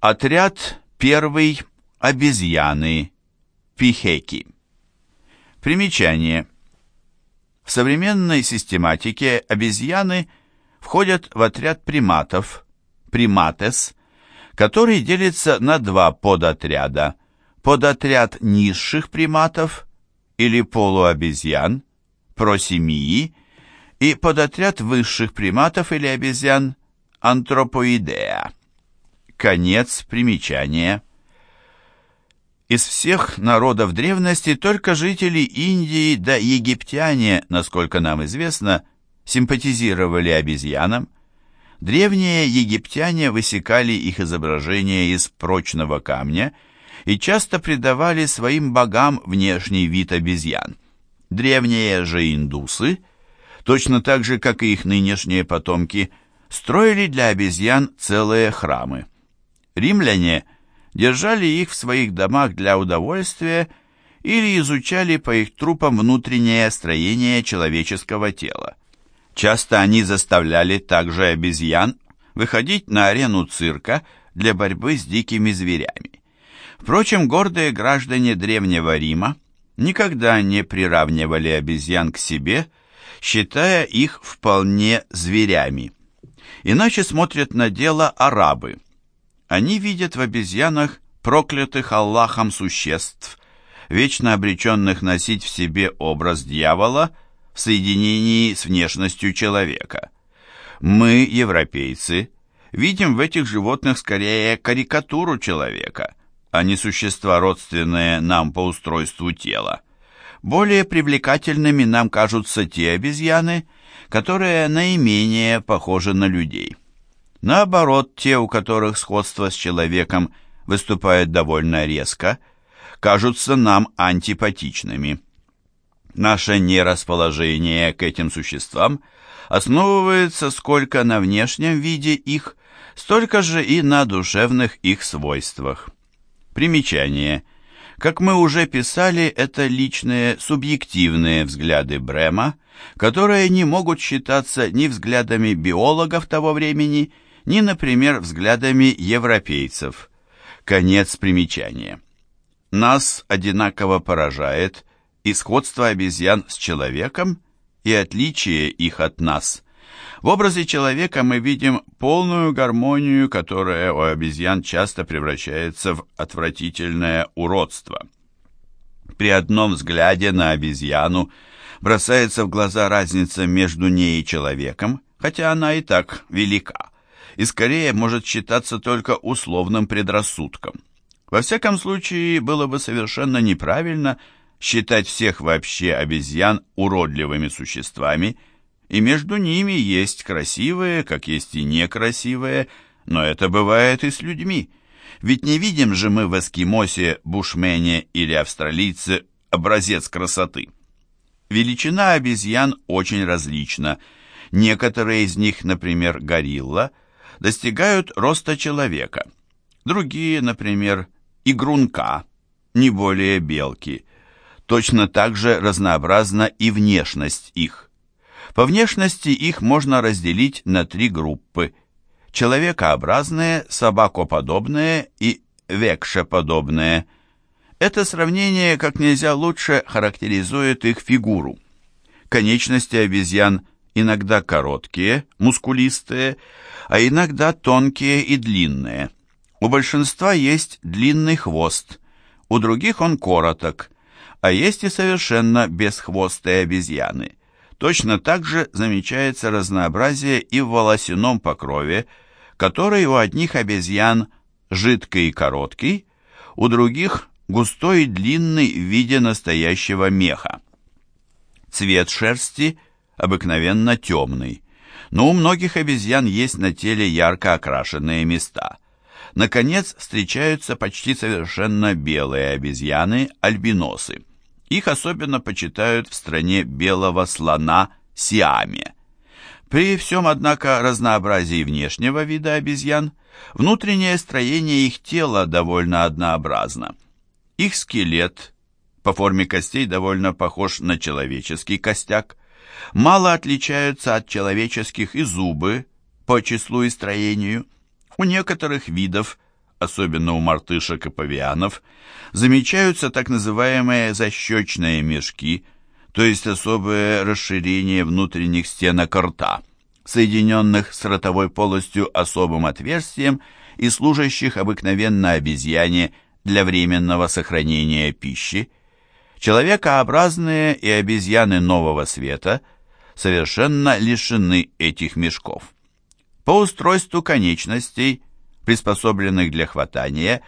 Отряд первый обезьяны пихеки. Примечание. В современной систематике обезьяны входят в отряд приматов, приматес, который делится на два подотряда. Подотряд низших приматов или полуобезьян, просемии, и подотряд высших приматов или обезьян, антропоидеа. Конец примечания. Из всех народов древности только жители Индии да египтяне, насколько нам известно, симпатизировали обезьянам. Древние египтяне высекали их изображения из прочного камня и часто придавали своим богам внешний вид обезьян. Древние же индусы, точно так же, как и их нынешние потомки, строили для обезьян целые храмы. Римляне держали их в своих домах для удовольствия или изучали по их трупам внутреннее строение человеческого тела. Часто они заставляли также обезьян выходить на арену цирка для борьбы с дикими зверями. Впрочем, гордые граждане Древнего Рима никогда не приравнивали обезьян к себе, считая их вполне зверями. Иначе смотрят на дело арабы – они видят в обезьянах проклятых Аллахом существ, вечно обреченных носить в себе образ дьявола в соединении с внешностью человека. Мы, европейцы, видим в этих животных скорее карикатуру человека, а не существа, родственные нам по устройству тела. Более привлекательными нам кажутся те обезьяны, которые наименее похожи на людей. Наоборот, те, у которых сходство с человеком выступает довольно резко, кажутся нам антипатичными. Наше нерасположение к этим существам основывается сколько на внешнем виде их, столько же и на душевных их свойствах. Примечание. Как мы уже писали, это личные субъективные взгляды Брема, которые не могут считаться ни взглядами биологов того времени, ни, например, взглядами европейцев. Конец примечания. Нас одинаково поражает и сходство обезьян с человеком, и отличие их от нас. В образе человека мы видим полную гармонию, которая у обезьян часто превращается в отвратительное уродство. При одном взгляде на обезьяну бросается в глаза разница между ней и человеком, хотя она и так велика и скорее может считаться только условным предрассудком. Во всяком случае, было бы совершенно неправильно считать всех вообще обезьян уродливыми существами, и между ними есть красивые, как есть и некрасивые, но это бывает и с людьми. Ведь не видим же мы в эскимосе, бушмене или австралийце образец красоты. Величина обезьян очень различна. Некоторые из них, например, горилла – достигают роста человека. Другие, например, игрунка, не более белки. Точно так же разнообразна и внешность их. По внешности их можно разделить на три группы. Человекообразные, собакоподобные и векшеподобные. Это сравнение как нельзя лучше характеризует их фигуру. Конечности обезьян иногда короткие, мускулистые, а иногда тонкие и длинные. У большинства есть длинный хвост, у других он короток, а есть и совершенно бесхвостые обезьяны. Точно так же замечается разнообразие и в волосяном покрове, который у одних обезьян жидкий и короткий, у других густой и длинный в виде настоящего меха. Цвет шерсти – обыкновенно темный, но у многих обезьян есть на теле ярко окрашенные места. Наконец, встречаются почти совершенно белые обезьяны, альбиносы. Их особенно почитают в стране белого слона Сиаме. При всем, однако, разнообразии внешнего вида обезьян, внутреннее строение их тела довольно однообразно. Их скелет по форме костей довольно похож на человеческий костяк, мало отличаются от человеческих и зубы по числу и строению. У некоторых видов, особенно у мартышек и павианов, замечаются так называемые защечные мешки, то есть особое расширение внутренних стенок рта, соединенных с ротовой полостью особым отверстием и служащих обыкновенно обезьяне для временного сохранения пищи. Человекообразные и обезьяны нового света совершенно лишены этих мешков. По устройству конечностей, приспособленных для хватания,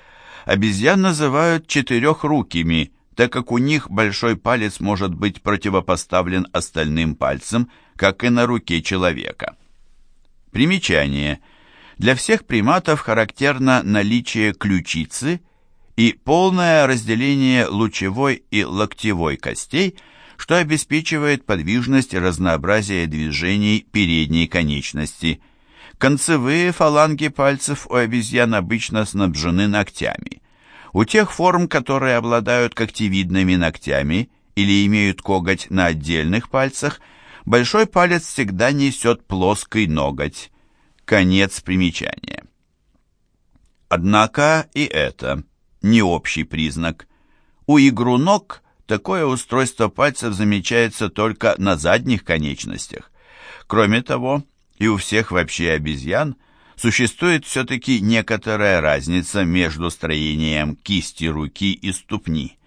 обезьян называют четырехрукими, так как у них большой палец может быть противопоставлен остальным пальцам, как и на руке человека. Примечание. Для всех приматов характерно наличие ключицы и полное разделение лучевой и локтевой костей, что обеспечивает подвижность и разнообразие движений передней конечности – Концевые фаланги пальцев у обезьян обычно снабжены ногтями. У тех форм, которые обладают когтевидными ногтями или имеют коготь на отдельных пальцах, большой палец всегда несет плоский ноготь. Конец примечания. Однако и это не общий признак. У игруног такое устройство пальцев замечается только на задних конечностях. Кроме того, и у всех вообще обезьян, существует все-таки некоторая разница между строением кисти руки и ступни.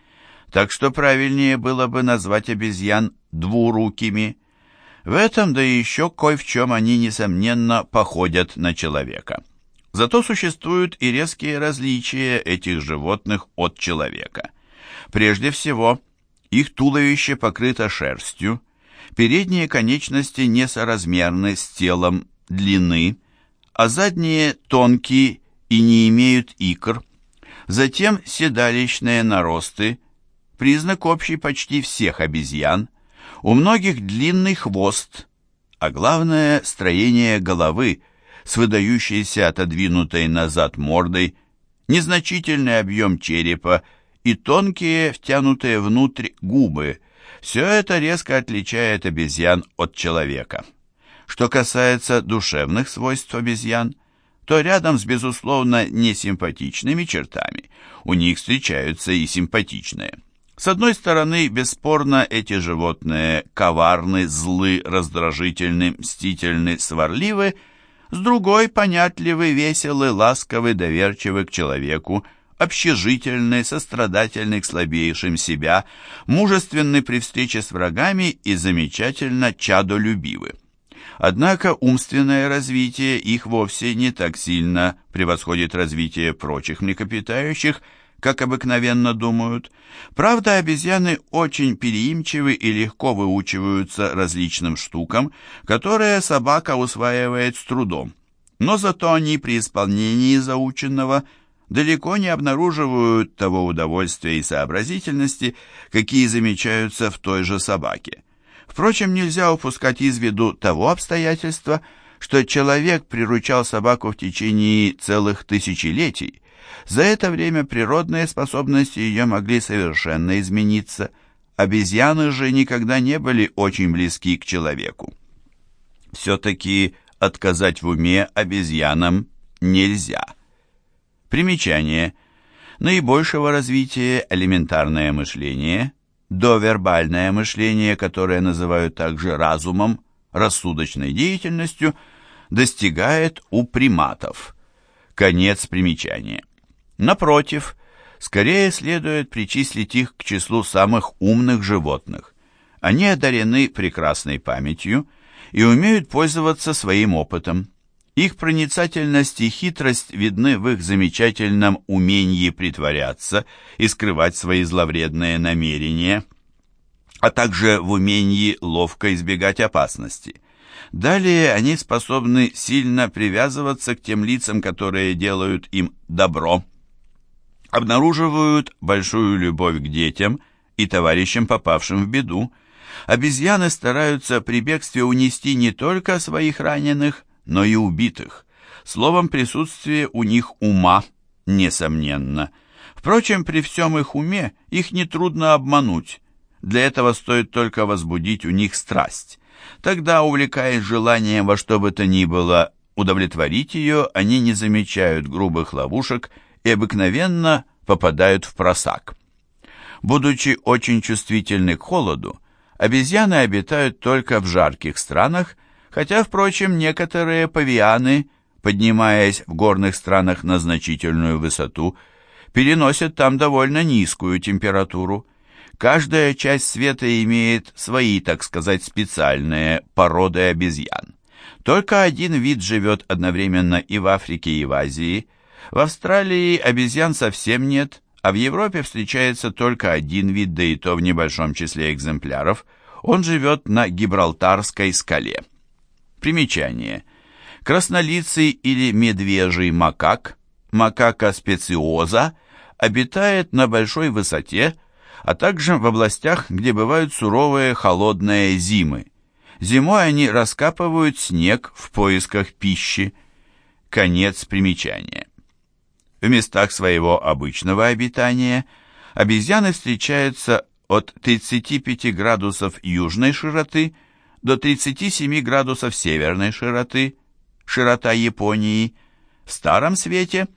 Так что правильнее было бы назвать обезьян двурукими. В этом, да еще кое в чем они, несомненно, походят на человека. Зато существуют и резкие различия этих животных от человека. Прежде всего, их туловище покрыто шерстью, Передние конечности несоразмерны с телом длины, а задние тонкие и не имеют икр. Затем седалищные наросты, признак общий почти всех обезьян. У многих длинный хвост, а главное строение головы с выдающейся отодвинутой назад мордой, незначительный объем черепа и тонкие, втянутые внутрь губы, все это резко отличает обезьян от человека. Что касается душевных свойств обезьян, то рядом с, безусловно, несимпатичными чертами у них встречаются и симпатичные. С одной стороны, бесспорно, эти животные коварны, злы, раздражительны, мстительны, сварливы, с другой, понятливы, веселы, ласковы, доверчивы к человеку, общежительный, сострадательный к слабейшим себя, мужественный при встрече с врагами и замечательно чадолюбивы. Однако умственное развитие их вовсе не так сильно превосходит развитие прочих млекопитающих, как обыкновенно думают. Правда, обезьяны очень переимчивы и легко выучиваются различным штукам, которые собака усваивает с трудом. Но зато они при исполнении заученного – далеко не обнаруживают того удовольствия и сообразительности, какие замечаются в той же собаке. Впрочем, нельзя упускать из виду того обстоятельства, что человек приручал собаку в течение целых тысячелетий. За это время природные способности ее могли совершенно измениться. Обезьяны же никогда не были очень близки к человеку. Все-таки отказать в уме обезьянам нельзя. Примечание. Наибольшего развития элементарное мышление, довербальное мышление, которое называют также разумом, рассудочной деятельностью, достигает у приматов. Конец примечания. Напротив, скорее следует причислить их к числу самых умных животных. Они одарены прекрасной памятью и умеют пользоваться своим опытом. Их проницательность и хитрость видны в их замечательном умении притворяться и скрывать свои зловредные намерения, а также в умении ловко избегать опасности. Далее они способны сильно привязываться к тем лицам, которые делают им добро, обнаруживают большую любовь к детям и товарищам, попавшим в беду. Обезьяны стараются при бегстве унести не только своих раненых, но и убитых. Словом, присутствие у них ума, несомненно. Впрочем, при всем их уме их нетрудно обмануть. Для этого стоит только возбудить у них страсть. Тогда, увлекаясь желанием во что бы то ни было удовлетворить ее, они не замечают грубых ловушек и обыкновенно попадают в просак. Будучи очень чувствительны к холоду, обезьяны обитают только в жарких странах, хотя, впрочем, некоторые павианы, поднимаясь в горных странах на значительную высоту, переносят там довольно низкую температуру. Каждая часть света имеет свои, так сказать, специальные породы обезьян. Только один вид живет одновременно и в Африке, и в Азии. В Австралии обезьян совсем нет, а в Европе встречается только один вид, да и то в небольшом числе экземпляров. Он живет на Гибралтарской скале. Примечание. Краснолицый или медвежий макак, макака специоза, обитает на большой высоте, а также в областях, где бывают суровые холодные зимы. Зимой они раскапывают снег в поисках пищи. Конец примечания. В местах своего обычного обитания обезьяны встречаются от 35 градусов южной широты до 37 градусов северной широты, широта Японии, в Старом Свете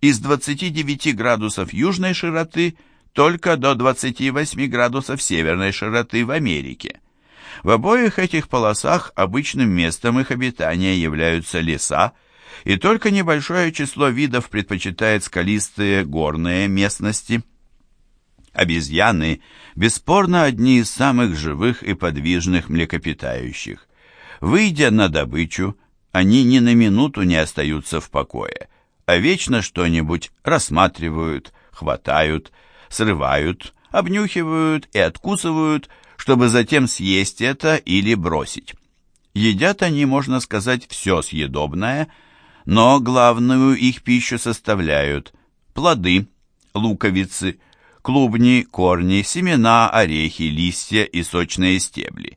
из 29 градусов южной широты только до 28 градусов северной широты в Америке. В обоих этих полосах обычным местом их обитания являются леса, и только небольшое число видов предпочитает скалистые горные местности. Обезьяны бесспорно одни из самых живых и подвижных млекопитающих. Выйдя на добычу, они ни на минуту не остаются в покое, а вечно что-нибудь рассматривают, хватают, срывают, обнюхивают и откусывают, чтобы затем съесть это или бросить. Едят они, можно сказать, все съедобное, но главную их пищу составляют плоды, луковицы, клубни, корни, семена, орехи, листья и сочные стебли.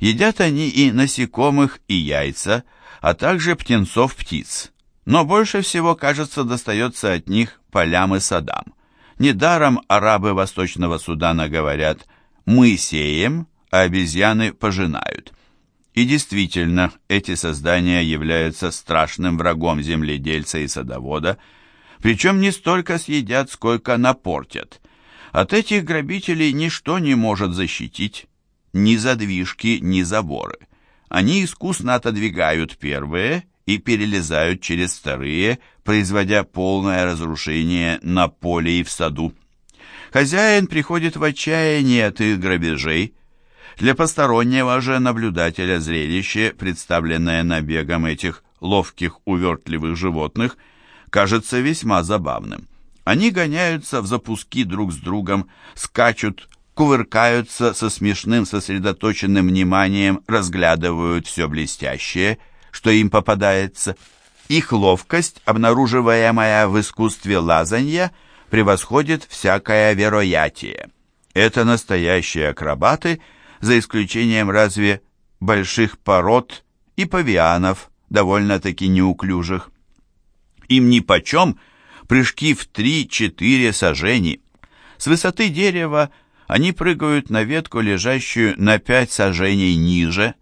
Едят они и насекомых, и яйца, а также птенцов-птиц. Но больше всего, кажется, достается от них полям и садам. Недаром арабы Восточного Судана говорят «мы сеем, а обезьяны пожинают». И действительно, эти создания являются страшным врагом земледельца и садовода, причем не столько съедят, сколько напортят. От этих грабителей ничто не может защитить, ни задвижки, ни заборы. Они искусно отодвигают первые и перелезают через вторые, производя полное разрушение на поле и в саду. Хозяин приходит в отчаяние от их грабежей. Для постороннего же наблюдателя зрелище, представленное набегом этих ловких увертливых животных, кажется весьма забавным. Они гоняются в запуски друг с другом, скачут, кувыркаются со смешным сосредоточенным вниманием, разглядывают все блестящее – что им попадается. Их ловкость, обнаруживаемая в искусстве лазанья, превосходит всякое вероятие. Это настоящие акробаты, за исключением разве больших пород и павианов, довольно-таки неуклюжих. Им нипочем прыжки в три-четыре сажени. С высоты дерева они прыгают на ветку, лежащую на пять сажений ниже,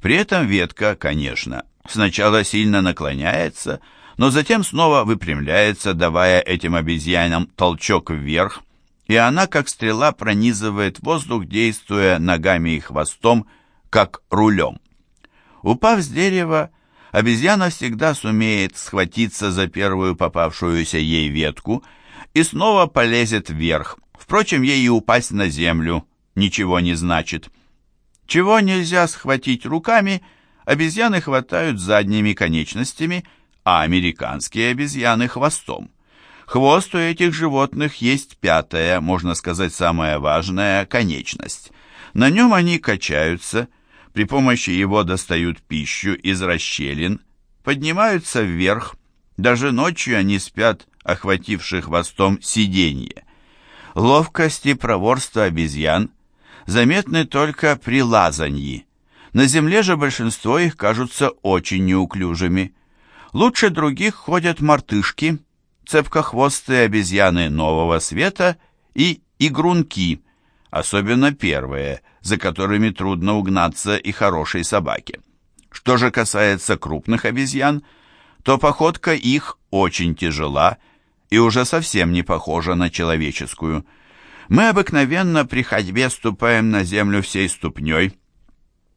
при этом ветка, конечно, сначала сильно наклоняется, но затем снова выпрямляется, давая этим обезьянам толчок вверх, и она, как стрела, пронизывает воздух, действуя ногами и хвостом, как рулем. Упав с дерева, обезьяна всегда сумеет схватиться за первую попавшуюся ей ветку и снова полезет вверх. Впрочем, ей и упасть на землю ничего не значит. Чего нельзя схватить руками, обезьяны хватают задними конечностями, а американские обезьяны хвостом. Хвост у этих животных есть пятая, можно сказать, самая важная конечность. На нем они качаются, при помощи его достают пищу из расщелин, поднимаются вверх, даже ночью они спят, охвативших хвостом сиденье. Ловкость и проворство обезьян заметны только при лазаньи. На земле же большинство их кажутся очень неуклюжими. Лучше других ходят мартышки, цепкохвостые обезьяны нового света и игрунки, особенно первые, за которыми трудно угнаться и хорошей собаке. Что же касается крупных обезьян, то походка их очень тяжела и уже совсем не похожа на человеческую. Мы обыкновенно при ходьбе ступаем на землю всей ступней.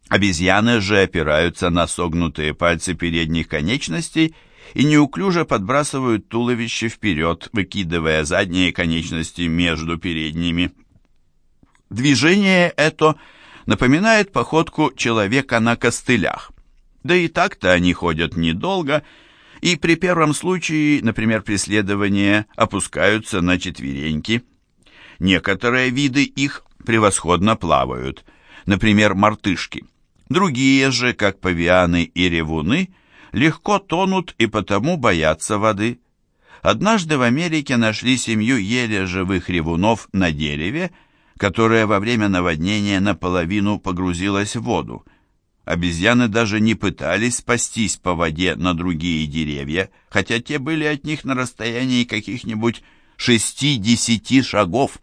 Обезьяны же опираются на согнутые пальцы передних конечностей и неуклюже подбрасывают туловище вперед, выкидывая задние конечности между передними. Движение это напоминает походку человека на костылях. Да и так-то они ходят недолго, и при первом случае, например, преследования, опускаются на четвереньки. Некоторые виды их превосходно плавают, например, мартышки. Другие же, как павианы и ревуны, легко тонут и потому боятся воды. Однажды в Америке нашли семью еле живых ревунов на дереве, которое во время наводнения наполовину погрузилось в воду. Обезьяны даже не пытались спастись по воде на другие деревья, хотя те были от них на расстоянии каких-нибудь шести-десяти шагов.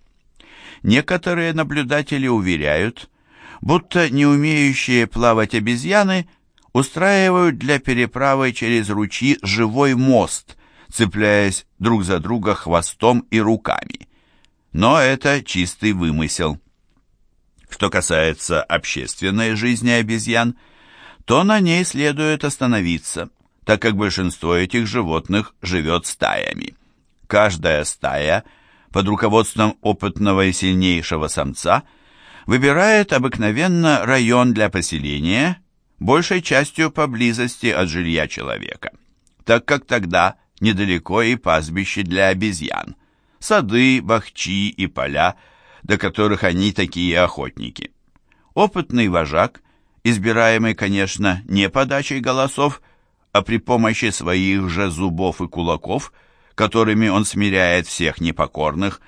Некоторые наблюдатели уверяют, будто не умеющие плавать обезьяны устраивают для переправы через ручьи живой мост, цепляясь друг за друга хвостом и руками. Но это чистый вымысел. Что касается общественной жизни обезьян, то на ней следует остановиться, так как большинство этих животных живет стаями. Каждая стая под руководством опытного и сильнейшего самца выбирает обыкновенно район для поселения, большей частью поблизости от жилья человека, так как тогда недалеко и пастбище для обезьян, сады, бахчи и поля – до которых они такие охотники. Опытный вожак, избираемый, конечно, не подачей голосов, а при помощи своих же зубов и кулаков, которыми он смиряет всех непокорных,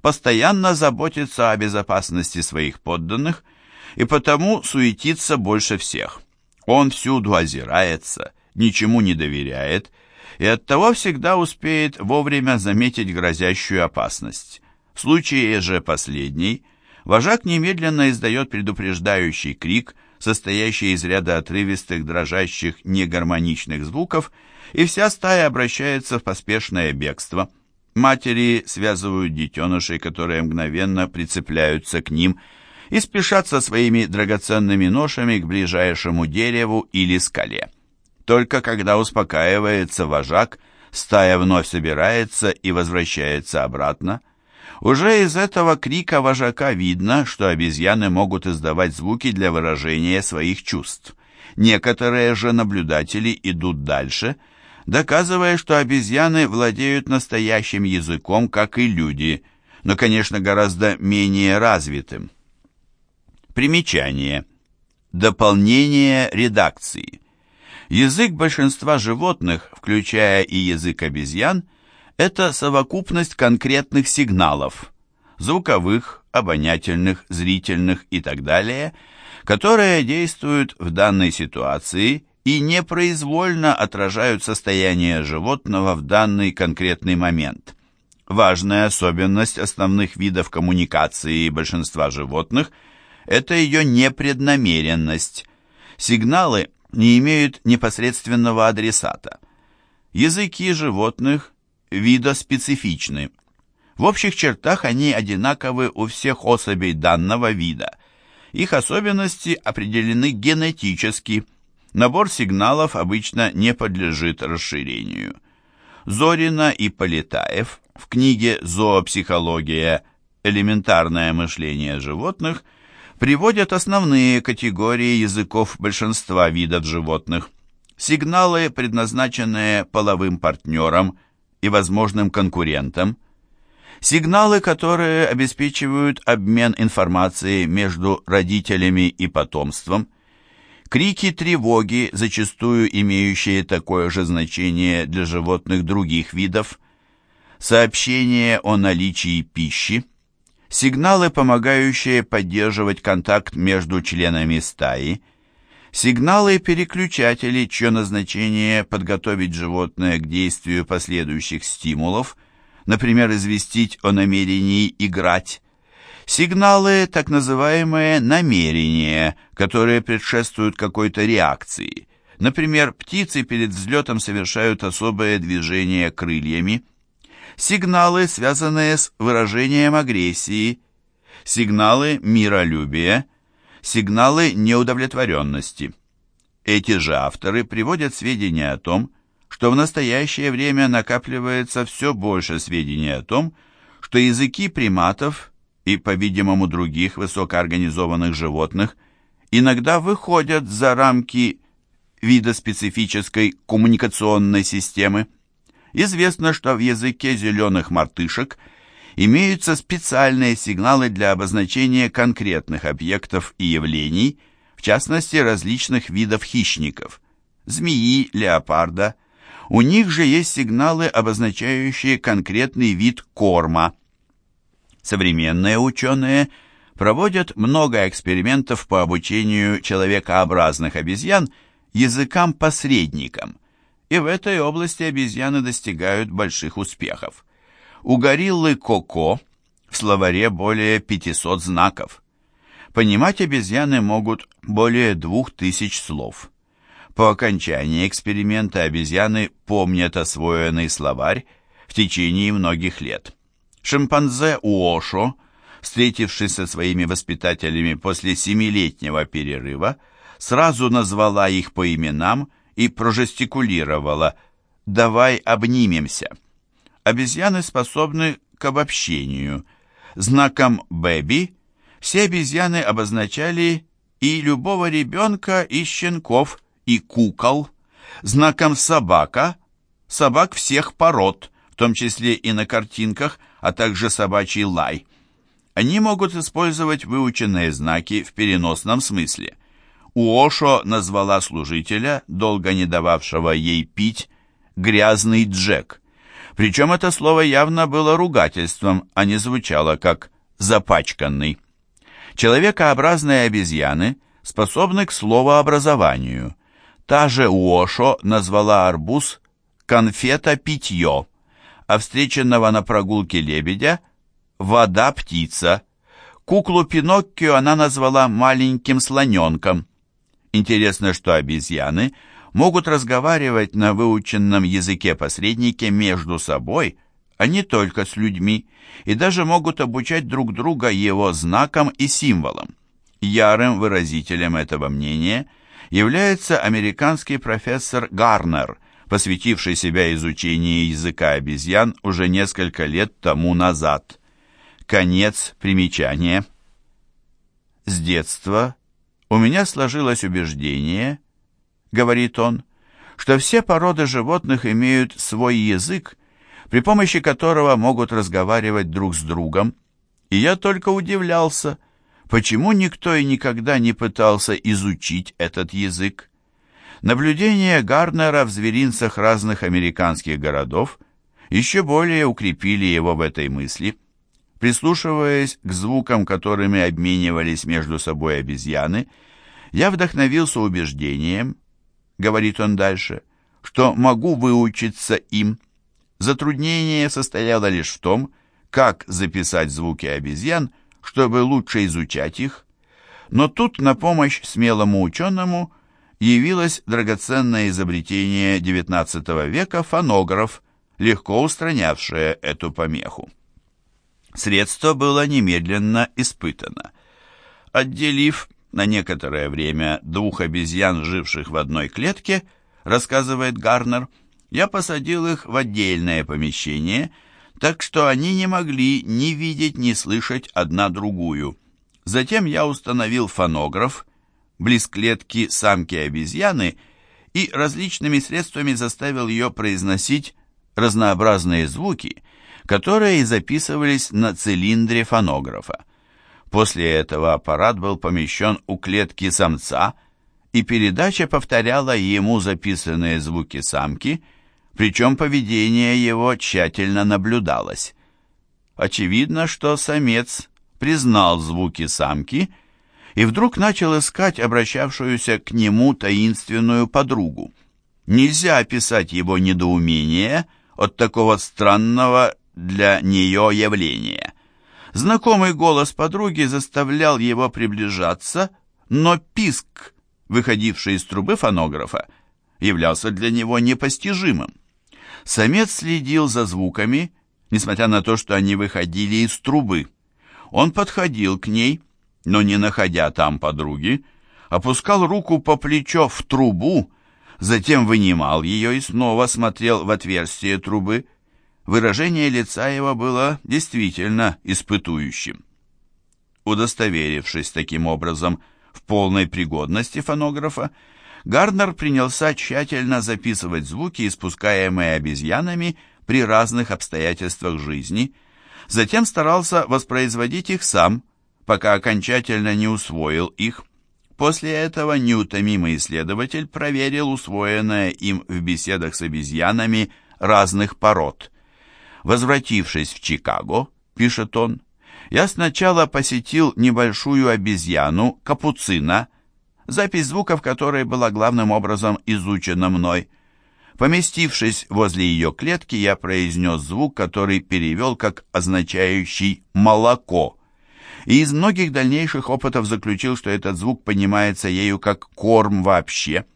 постоянно заботится о безопасности своих подданных и потому суетится больше всех. Он всюду озирается, ничему не доверяет и оттого всегда успеет вовремя заметить грозящую опасность. В случае же последней, вожак немедленно издает предупреждающий крик, состоящий из ряда отрывистых, дрожащих, негармоничных звуков, и вся стая обращается в поспешное бегство. Матери связывают детенышей, которые мгновенно прицепляются к ним, и спешат со своими драгоценными ношами к ближайшему дереву или скале. Только когда успокаивается вожак, стая вновь собирается и возвращается обратно – уже из этого крика вожака видно, что обезьяны могут издавать звуки для выражения своих чувств. Некоторые же наблюдатели идут дальше, доказывая, что обезьяны владеют настоящим языком, как и люди, но, конечно, гораздо менее развитым. Примечание. Дополнение редакции. Язык большинства животных, включая и язык обезьян, это совокупность конкретных сигналов, звуковых, обонятельных, зрительных и так далее, которые действуют в данной ситуации и непроизвольно отражают состояние животного в данный конкретный момент. Важная особенность основных видов коммуникации большинства животных – это ее непреднамеренность. Сигналы не имеют непосредственного адресата. Языки животных видоспецифичны. В общих чертах они одинаковы у всех особей данного вида. Их особенности определены генетически. Набор сигналов обычно не подлежит расширению. Зорина и Полетаев в книге «Зоопсихология. Элементарное мышление животных» приводят основные категории языков большинства видов животных. Сигналы, предназначенные половым партнерам – и возможным конкурентам, сигналы, которые обеспечивают обмен информацией между родителями и потомством, крики тревоги, зачастую имеющие такое же значение для животных других видов, сообщения о наличии пищи, сигналы, помогающие поддерживать контакт между членами стаи, Сигналы и переключатели, чье назначение подготовить животное к действию последующих стимулов, например, известить о намерении играть. Сигналы, так называемые намерения, которые предшествуют какой-то реакции, Например, птицы перед взлетом совершают особое движение крыльями. Сигналы, связанные с выражением агрессии. Сигналы миролюбия. Сигналы неудовлетворенности. Эти же авторы приводят сведения о том, что в настоящее время накапливается все больше сведений о том, что языки приматов и, по-видимому, других высокоорганизованных животных иногда выходят за рамки вида специфической коммуникационной системы. Известно, что в языке зеленых мартышек имеются специальные сигналы для обозначения конкретных объектов и явлений, в частности различных видов хищников – змеи, леопарда. У них же есть сигналы, обозначающие конкретный вид корма. Современные ученые проводят много экспериментов по обучению человекообразных обезьян – языкам-посредникам, и в этой области обезьяны достигают больших успехов. У гориллы Коко в словаре более 500 знаков. Понимать обезьяны могут более 2000 слов. По окончании эксперимента обезьяны помнят освоенный словарь в течение многих лет. Шимпанзе Уошо, встретившись со своими воспитателями после семилетнего перерыва, сразу назвала их по именам и прожестикулировала «давай обнимемся». Обезьяны способны к обобщению. Знаком «бэби» все обезьяны обозначали и любого ребенка, и щенков, и кукол. Знаком «собака» — собак всех пород, в том числе и на картинках, а также собачий лай. Они могут использовать выученные знаки в переносном смысле. Уошо назвала служителя, долго не дававшего ей пить, «грязный Джек». Причем это слово явно было ругательством, а не звучало как «запачканный». Человекообразные обезьяны способны к словообразованию. Та же Уошо назвала арбуз «конфета-питье», а встреченного на прогулке лебедя «вода-птица». Куклу Пиноккио она назвала маленьким слоненком – Интересно, что обезьяны могут разговаривать на выученном языке-посреднике между собой, а не только с людьми, и даже могут обучать друг друга его знакам и символам. Ярым выразителем этого мнения является американский профессор Гарнер, посвятивший себя изучению языка обезьян уже несколько лет тому назад. Конец примечания. С детства у меня сложилось убеждение, говорит он, что все породы животных имеют свой язык, при помощи которого могут разговаривать друг с другом, и я только удивлялся, почему никто и никогда не пытался изучить этот язык. Наблюдения Гарнера в зверинцах разных американских городов еще более укрепили его в этой мысли. Прислушиваясь к звукам, которыми обменивались между собой обезьяны, я вдохновился убеждением, говорит он дальше, что могу выучиться им. Затруднение состояло лишь в том, как записать звуки обезьян, чтобы лучше изучать их. Но тут на помощь смелому ученому явилось драгоценное изобретение XIX века фонограф, легко устранявшее эту помеху. Средство было немедленно испытано. Отделив на некоторое время двух обезьян, живших в одной клетке, рассказывает Гарнер, я посадил их в отдельное помещение, так что они не могли ни видеть, ни слышать одна другую. Затем я установил фонограф, близ клетки самки обезьяны, и различными средствами заставил ее произносить разнообразные звуки, которые и записывались на цилиндре фонографа. После этого аппарат был помещен у клетки самца, и передача повторяла ему записанные звуки самки, причем поведение его тщательно наблюдалось. Очевидно, что самец признал звуки самки и вдруг начал искать обращавшуюся к нему таинственную подругу. Нельзя описать его недоумение от такого странного для нее явления. Знакомый голос подруги заставлял его приближаться, но писк, выходивший из трубы фонографа, являлся для него непостижимым. Самец следил за звуками, несмотря на то, что они выходили из трубы. Он подходил к ней, но не находя там подруги, опускал руку по плечо в трубу, затем вынимал ее и снова смотрел в отверстие трубы. Выражение лица его было действительно испытующим. Удостоверившись таким образом в полной пригодности фонографа, Гарднер принялся тщательно записывать звуки, испускаемые обезьянами при разных обстоятельствах жизни, затем старался воспроизводить их сам, пока окончательно не усвоил их. После этого неутомимый исследователь проверил усвоенное им в беседах с обезьянами разных пород. Возвратившись в Чикаго, пишет он, я сначала посетил небольшую обезьяну, капуцина, запись звуков которой была главным образом изучена мной. Поместившись возле ее клетки, я произнес звук, который перевел как означающий «молоко», и из многих дальнейших опытов заключил, что этот звук понимается ею как корм вообще.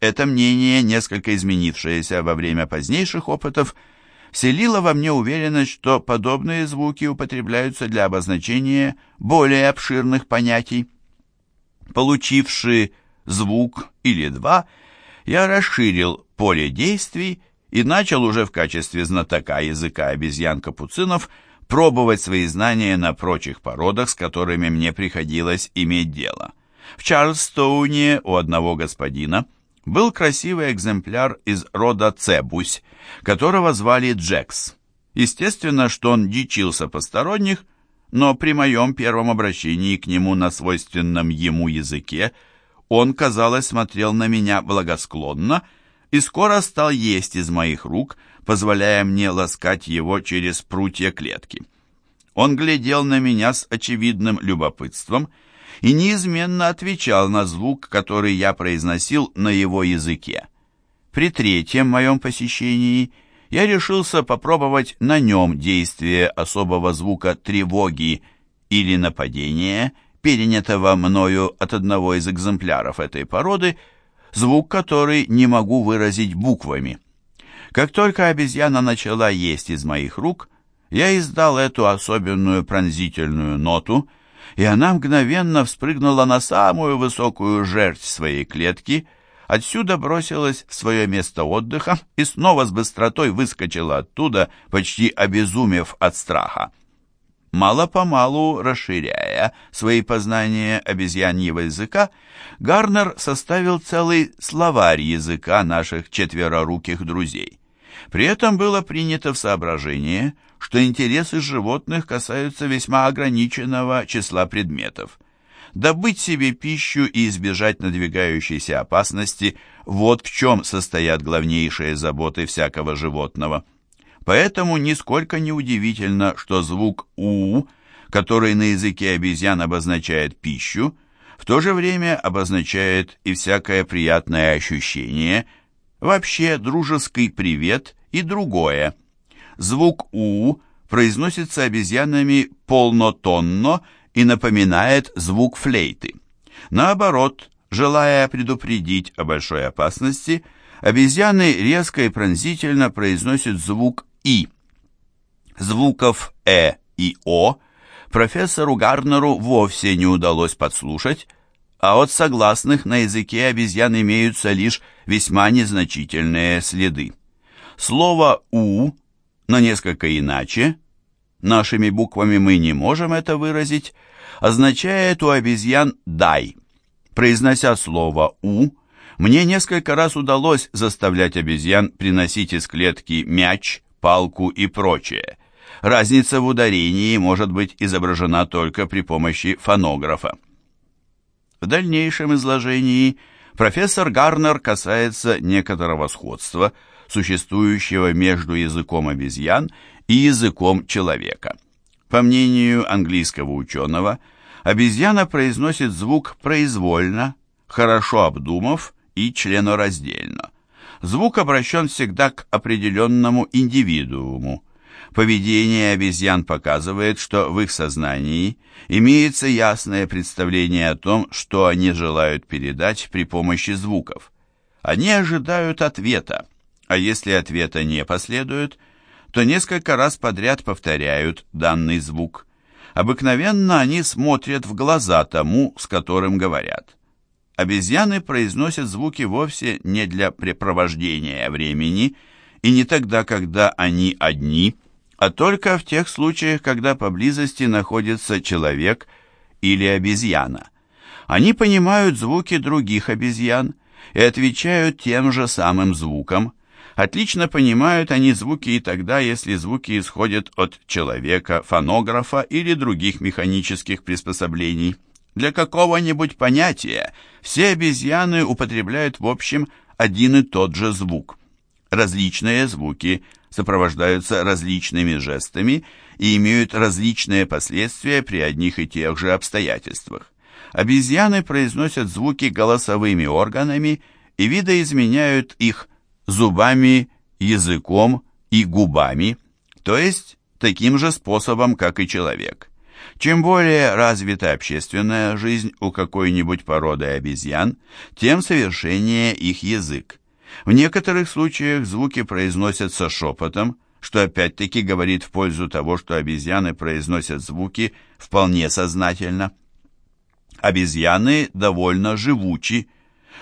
Это мнение, несколько изменившееся во время позднейших опытов, вселило во мне уверенность, что подобные звуки употребляются для обозначения более обширных понятий. Получивший звук или два, я расширил поле действий и начал уже в качестве знатока языка обезьян-капуцинов пробовать свои знания на прочих породах, с которыми мне приходилось иметь дело. В Чарльстоуне у одного господина – был красивый экземпляр из рода Цебусь, которого звали Джекс. Естественно, что он дичился посторонних, но при моем первом обращении к нему на свойственном ему языке он, казалось, смотрел на меня благосклонно и скоро стал есть из моих рук, позволяя мне ласкать его через прутья клетки. Он глядел на меня с очевидным любопытством и неизменно отвечал на звук, который я произносил на его языке. При третьем моем посещении я решился попробовать на нем действие особого звука тревоги или нападения, перенятого мною от одного из экземпляров этой породы, звук который не могу выразить буквами. Как только обезьяна начала есть из моих рук, я издал эту особенную пронзительную ноту, и она мгновенно вспрыгнула на самую высокую жерть своей клетки, отсюда бросилась в свое место отдыха и снова с быстротой выскочила оттуда, почти обезумев от страха. Мало-помалу расширяя свои познания обезьяньего языка, Гарнер составил целый словарь языка наших четвероруких друзей. При этом было принято в соображение – что интересы животных касаются весьма ограниченного числа предметов. Добыть себе пищу и избежать надвигающейся опасности – вот в чем состоят главнейшие заботы всякого животного. Поэтому нисколько не удивительно, что звук «у», который на языке обезьян обозначает пищу, в то же время обозначает и всякое приятное ощущение, вообще дружеский привет и другое – Звук «у» произносится обезьянами полнотонно и напоминает звук флейты. Наоборот, желая предупредить о большой опасности, обезьяны резко и пронзительно произносят звук «и». Звуков «э» и «о» профессору Гарнеру вовсе не удалось подслушать, а от согласных на языке обезьян имеются лишь весьма незначительные следы. Слово «у» но несколько иначе, нашими буквами мы не можем это выразить, означает у обезьян «дай». Произнося слово «у», мне несколько раз удалось заставлять обезьян приносить из клетки мяч, палку и прочее. Разница в ударении может быть изображена только при помощи фонографа. В дальнейшем изложении профессор Гарнер касается некоторого сходства – существующего между языком обезьян и языком человека. По мнению английского ученого, обезьяна произносит звук произвольно, хорошо обдумав и членораздельно. Звук обращен всегда к определенному индивидууму. Поведение обезьян показывает, что в их сознании имеется ясное представление о том, что они желают передать при помощи звуков. Они ожидают ответа, а если ответа не последует, то несколько раз подряд повторяют данный звук. Обыкновенно они смотрят в глаза тому, с которым говорят. Обезьяны произносят звуки вовсе не для препровождения времени и не тогда, когда они одни, а только в тех случаях, когда поблизости находится человек или обезьяна. Они понимают звуки других обезьян и отвечают тем же самым звуком. Отлично понимают они звуки и тогда, если звуки исходят от человека, фонографа или других механических приспособлений. Для какого-нибудь понятия все обезьяны употребляют в общем один и тот же звук. Различные звуки сопровождаются различными жестами и имеют различные последствия при одних и тех же обстоятельствах. Обезьяны произносят звуки голосовыми органами и видоизменяют их зубами, языком и губами, то есть таким же способом, как и человек. Чем более развита общественная жизнь у какой-нибудь породы обезьян, тем совершеннее их язык. В некоторых случаях звуки произносятся шепотом, что опять-таки говорит в пользу того, что обезьяны произносят звуки вполне сознательно. Обезьяны довольно живучи.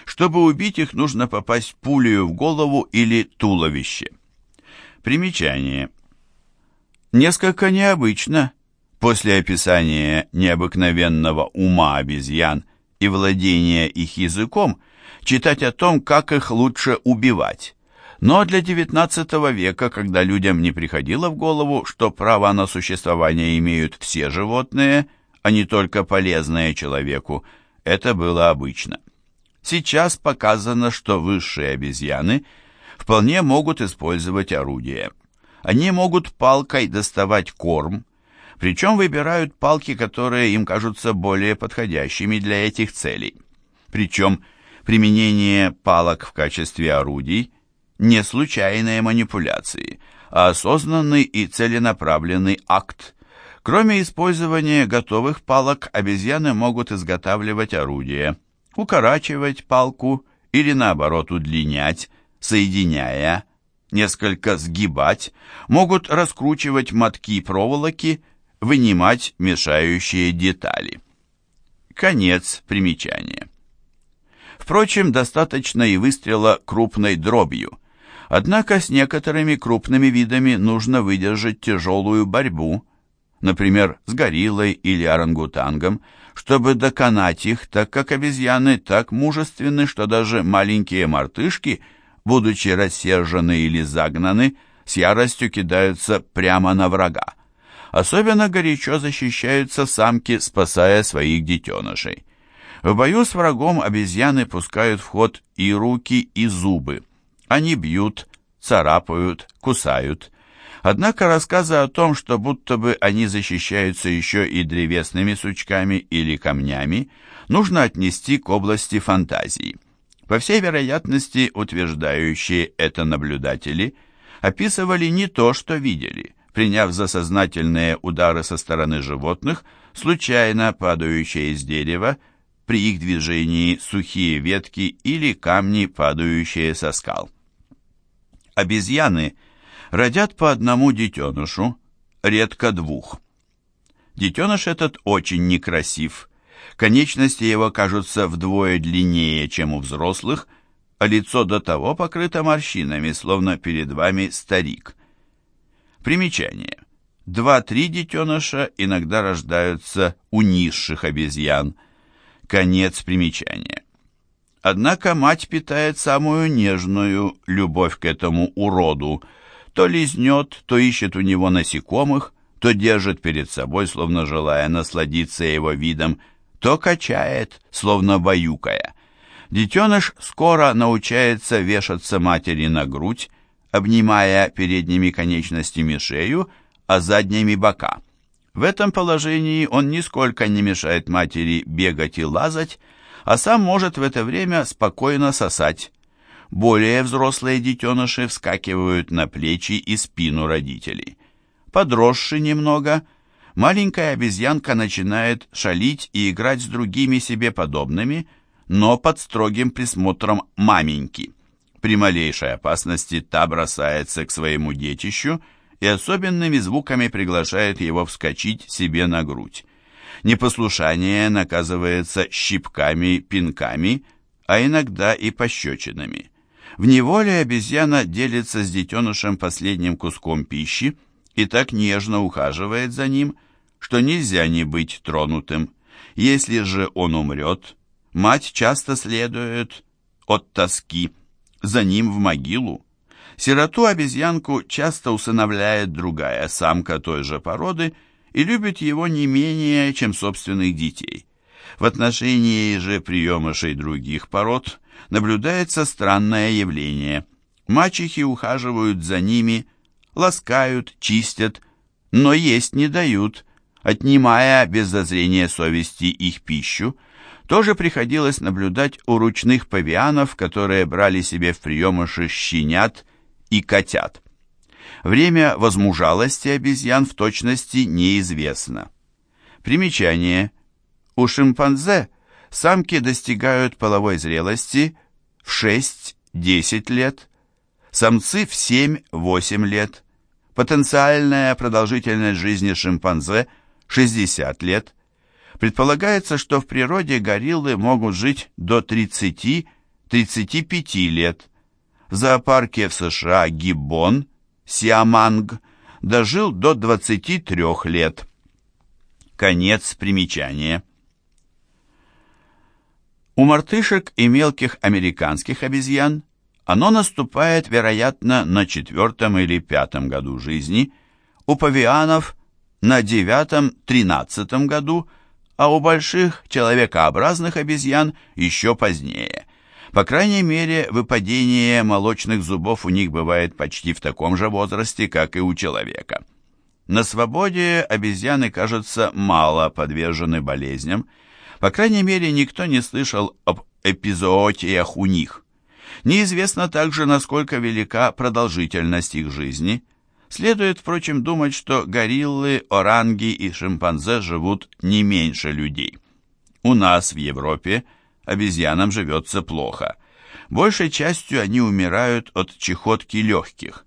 Чтобы убить их, нужно попасть пулею в голову или туловище. Примечание. Несколько необычно После описания необыкновенного ума обезьян и владения их языком, читать о том, как их лучше убивать. Но для XIX века, когда людям не приходило в голову, что право на существование имеют все животные, а не только полезные человеку, это было обычно. Сейчас показано, что высшие обезьяны вполне могут использовать орудия. Они могут палкой доставать корм, причем выбирают палки, которые им кажутся более подходящими для этих целей. Причем применение палок в качестве орудий не случайные манипуляции, а осознанный и целенаправленный акт. Кроме использования готовых палок, обезьяны могут изготавливать орудия, укорачивать палку или наоборот удлинять, соединяя, несколько сгибать, могут раскручивать мотки проволоки, вынимать мешающие детали. Конец примечания. Впрочем, достаточно и выстрела крупной дробью. Однако с некоторыми крупными видами нужно выдержать тяжелую борьбу, например, с гориллой или орангутангом, чтобы доконать их, так как обезьяны так мужественны, что даже маленькие мартышки, будучи рассержены или загнаны, с яростью кидаются прямо на врага. Особенно горячо защищаются самки, спасая своих детенышей. В бою с врагом обезьяны пускают в ход и руки, и зубы. Они бьют, царапают, кусают. Однако рассказы о том, что будто бы они защищаются еще и древесными сучками или камнями, нужно отнести к области фантазии. По всей вероятности, утверждающие это наблюдатели описывали не то, что видели приняв за сознательные удары со стороны животных, случайно падающие из дерева, при их движении сухие ветки или камни, падающие со скал. Обезьяны родят по одному детенышу, редко двух. Детеныш этот очень некрасив. Конечности его кажутся вдвое длиннее, чем у взрослых, а лицо до того покрыто морщинами, словно перед вами старик. Примечание. Два-три детеныша иногда рождаются у низших обезьян. Конец примечания. Однако мать питает самую нежную любовь к этому уроду. То лизнет, то ищет у него насекомых, то держит перед собой, словно желая насладиться его видом, то качает, словно баюкая. Детеныш скоро научается вешаться матери на грудь, обнимая передними конечностями шею, а задними бока. В этом положении он нисколько не мешает матери бегать и лазать, а сам может в это время спокойно сосать. Более взрослые детеныши вскакивают на плечи и спину родителей. Подросши немного, маленькая обезьянка начинает шалить и играть с другими себе подобными, но под строгим присмотром маменьки – При малейшей опасности та бросается к своему детищу и особенными звуками приглашает его вскочить себе на грудь. Непослушание наказывается щипками, пинками, а иногда и пощечинами. В неволе обезьяна делится с детенышем последним куском пищи и так нежно ухаживает за ним, что нельзя не быть тронутым. Если же он умрет, мать часто следует от тоски за ним в могилу. Сироту-обезьянку часто усыновляет другая самка той же породы и любит его не менее, чем собственных детей. В отношении же приемышей других пород наблюдается странное явление. Мачехи ухаживают за ними, ласкают, чистят, но есть не дают, отнимая без зазрения совести их пищу, тоже приходилось наблюдать у ручных павианов, которые брали себе в приемыши щенят и котят. Время возмужалости обезьян в точности неизвестно. Примечание. У шимпанзе самки достигают половой зрелости в 6-10 лет, самцы в 7-8 лет. Потенциальная продолжительность жизни шимпанзе – 60 лет. Предполагается, что в природе гориллы могут жить до 30-35 лет. В зоопарке в США Гиббон, Сиаманг, дожил до 23 лет. Конец примечания. У мартышек и мелких американских обезьян оно наступает, вероятно, на четвертом или пятом году жизни, у павианов на девятом-тринадцатом году, а у больших человекообразных обезьян еще позднее. По крайней мере, выпадение молочных зубов у них бывает почти в таком же возрасте, как и у человека. На свободе обезьяны, кажется, мало подвержены болезням, по крайней мере, никто не слышал об эпизоотиях у них. Неизвестно также, насколько велика продолжительность их жизни. Следует, впрочем, думать, что гориллы, оранги и шимпанзе живут не меньше людей. У нас в Европе обезьянам живется плохо. Большей частью они умирают от чехотки легких.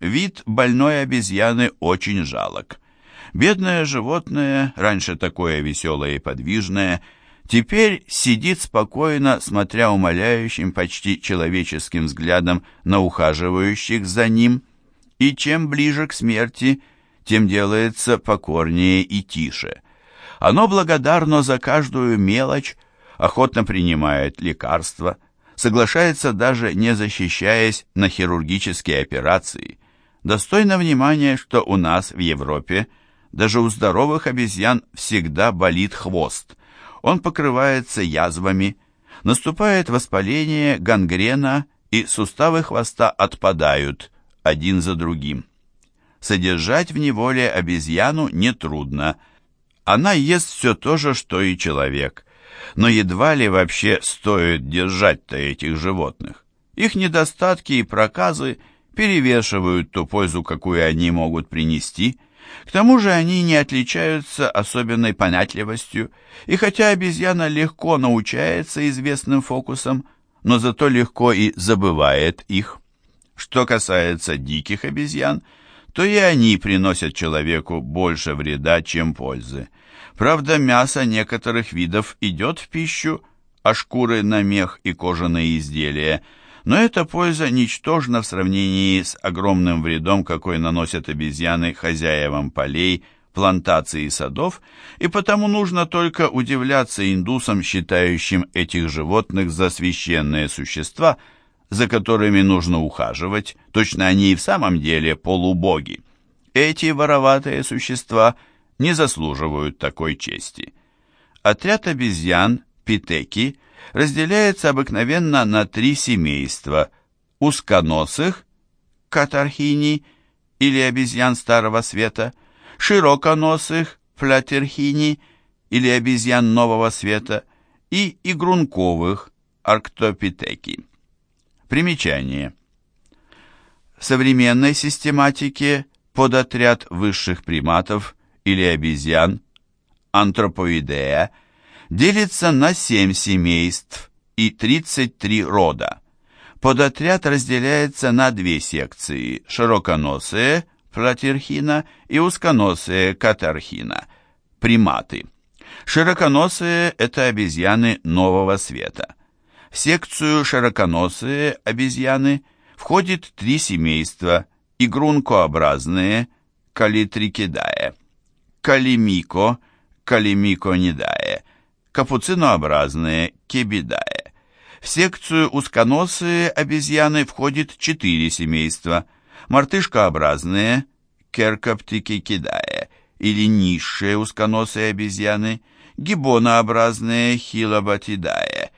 Вид больной обезьяны очень жалок. Бедное животное, раньше такое веселое и подвижное, теперь сидит спокойно, смотря умоляющим, почти человеческим взглядом на ухаживающих за ним, и чем ближе к смерти, тем делается покорнее и тише. Оно благодарно за каждую мелочь, охотно принимает лекарства, соглашается даже не защищаясь на хирургические операции. Достойно внимания, что у нас в Европе даже у здоровых обезьян всегда болит хвост – он покрывается язвами, наступает воспаление, гангрена, и суставы хвоста отпадают один за другим. Содержать в неволе обезьяну нетрудно. Она ест все то же, что и человек. Но едва ли вообще стоит держать-то этих животных. Их недостатки и проказы перевешивают ту пользу, какую они могут принести – к тому же они не отличаются особенной понятливостью, и хотя обезьяна легко научается известным фокусам, но зато легко и забывает их. Что касается диких обезьян, то и они приносят человеку больше вреда, чем пользы. Правда, мясо некоторых видов идет в пищу, а шкуры на мех и кожаные изделия – но эта польза ничтожна в сравнении с огромным вредом, какой наносят обезьяны хозяевам полей, плантаций и садов, и потому нужно только удивляться индусам, считающим этих животных за священные существа, за которыми нужно ухаживать, точно они и в самом деле полубоги. Эти вороватые существа не заслуживают такой чести. Отряд обезьян, питеки, разделяется обыкновенно на три семейства – узконосых, катархини или обезьян Старого Света, широконосых, флятерхини или обезьян Нового Света и игрунковых, арктопитеки. Примечание. В современной систематике подотряд высших приматов или обезьян, антропоидея – делится на 7 семейств и 33 рода. Подотряд разделяется на две секции – широконосые – платирхина и узконосые – катархина – приматы. Широконосые – это обезьяны нового света. В секцию широконосые обезьяны входит три семейства – игрункообразные – калитрикидае, калимико – калимиконидае, капуцинообразные – кебидае. В секцию узконосые обезьяны входит четыре семейства – мартышкообразные – керкоптикикидае или низшие узконосые обезьяны – гибонообразные хилобатидае,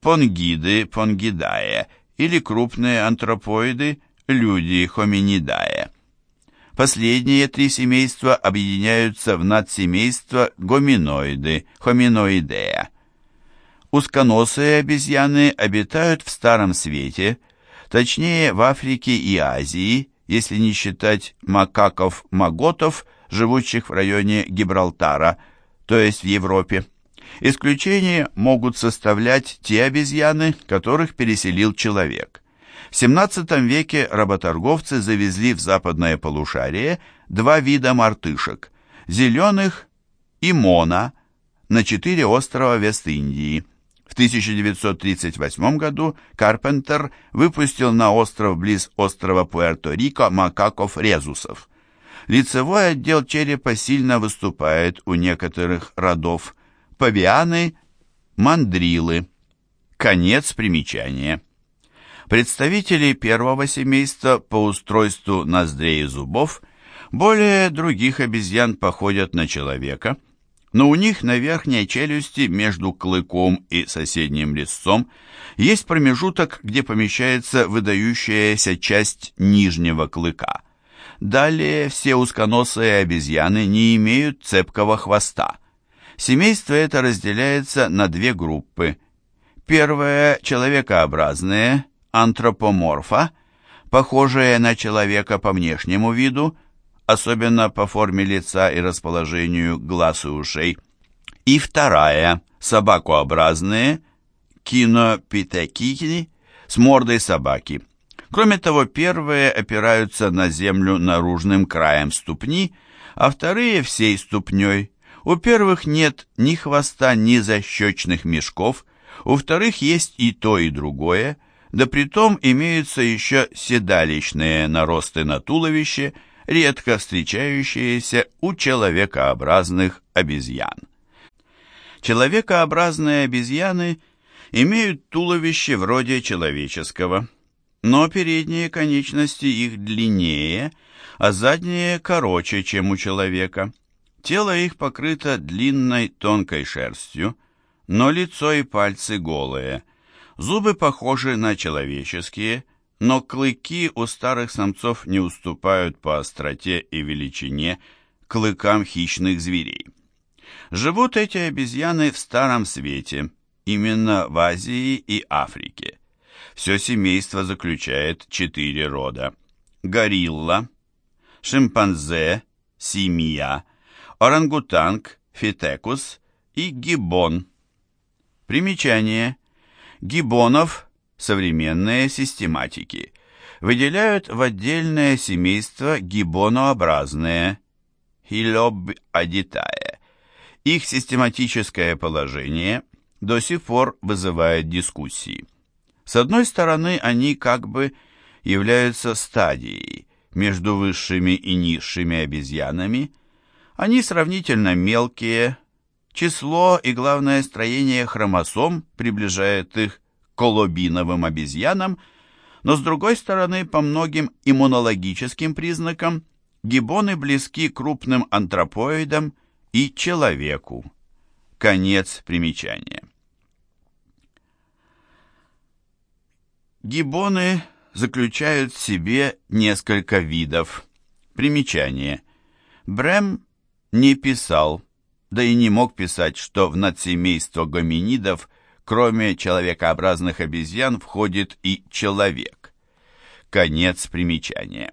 понгиды, понгидае или крупные антропоиды, люди, хоминидае. Последние три семейства объединяются в надсемейство гоминоиды, хоминоидея. Узконосые обезьяны обитают в Старом Свете, точнее в Африке и Азии, если не считать макаков-маготов, живущих в районе Гибралтара – то есть в Европе. Исключение могут составлять те обезьяны, которых переселил человек. В 17 веке работорговцы завезли в западное полушарие два вида мартышек – зеленых и мона на четыре острова Вест-Индии. В 1938 году Карпентер выпустил на остров близ острова Пуэрто-Рико макаков-резусов. Лицевой отдел черепа сильно выступает у некоторых родов. Павианы, мандрилы. Конец примечания. Представители первого семейства по устройству ноздрей и зубов более других обезьян походят на человека, но у них на верхней челюсти между клыком и соседним резцом есть промежуток, где помещается выдающаяся часть нижнего клыка – Далее все узконосые обезьяны не имеют цепкого хвоста. Семейство это разделяется на две группы. Первая – человекообразные, антропоморфа, похожие на человека по внешнему виду, особенно по форме лица и расположению глаз и ушей. И вторая – собакообразные, кинопитекини, с мордой собаки – Кроме того, первые опираются на землю наружным краем ступни, а вторые всей ступней. У первых нет ни хвоста, ни защечных мешков, у вторых есть и то, и другое, да притом имеются еще седалищные наросты на туловище, редко встречающиеся у человекообразных обезьян. Человекообразные обезьяны имеют туловище вроде человеческого – но передние конечности их длиннее, а задние короче, чем у человека. Тело их покрыто длинной тонкой шерстью, но лицо и пальцы голые. Зубы похожи на человеческие, но клыки у старых самцов не уступают по остроте и величине клыкам хищных зверей. Живут эти обезьяны в Старом Свете, именно в Азии и Африке. Все семейство заключает четыре рода. Горилла, шимпанзе, семья, орангутанг, фитекус и гибон. Примечание. Гибонов, современные систематики, выделяют в отдельное семейство гибонообразные, хилобадитае. Их систематическое положение до сих пор вызывает дискуссии. С одной стороны, они как бы являются стадией между высшими и низшими обезьянами. Они сравнительно мелкие, число и, главное, строение хромосом приближает их к колобиновым обезьянам, но с другой стороны, по многим иммунологическим признакам, гибоны близки крупным антропоидам и человеку. Конец примечания. Гибоны заключают в себе несколько видов. Примечание. Брэм не писал, да и не мог писать, что в надсемейство гоминидов, кроме человекообразных обезьян, входит и человек. Конец примечания.